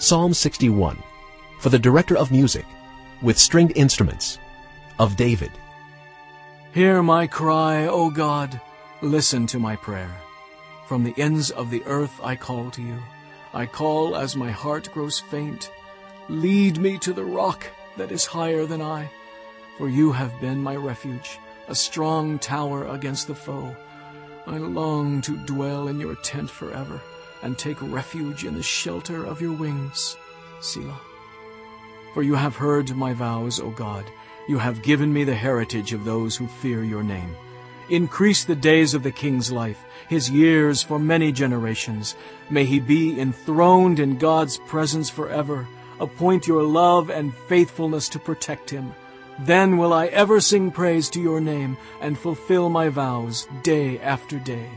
Psalm 61 for the director of music with stringed instruments of David. Hear my cry, O God. Listen to my prayer. From the ends of the earth I call to you. I call as my heart grows faint. Lead me to the rock that is higher than I. For you have been my refuge, a strong tower against the foe. I long to dwell in your tent forever and take refuge in the shelter of your wings. Selah. For you have heard my vows, O God. You have given me the heritage of those who fear your name. Increase the days of the king's life, his years for many generations. May he be enthroned in God's presence forever. Appoint your love and faithfulness to protect him. Then will I ever sing praise to your name and fulfill my vows day after day.